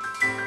you